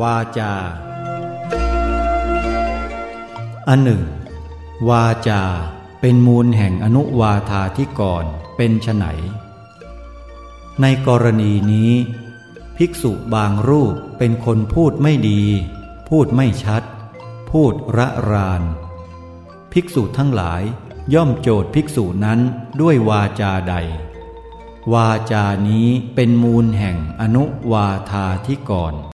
วาจา อันหนึ่ง วาจาเป็นมูลแห่งอนุวาธาที่ก่อนเป็นไฉนในกรณีนี้ ภิกษุบางรูปเป็นคนพูดไม่ดี พูดไม่ชัด พูดระราน ภิกษุทั้งหลายย่อมโจทย์ภิกษุนั้นด้วยวาจาใด วาจานี้เป็นมูลแห่งอนุวาธาที่ก่อน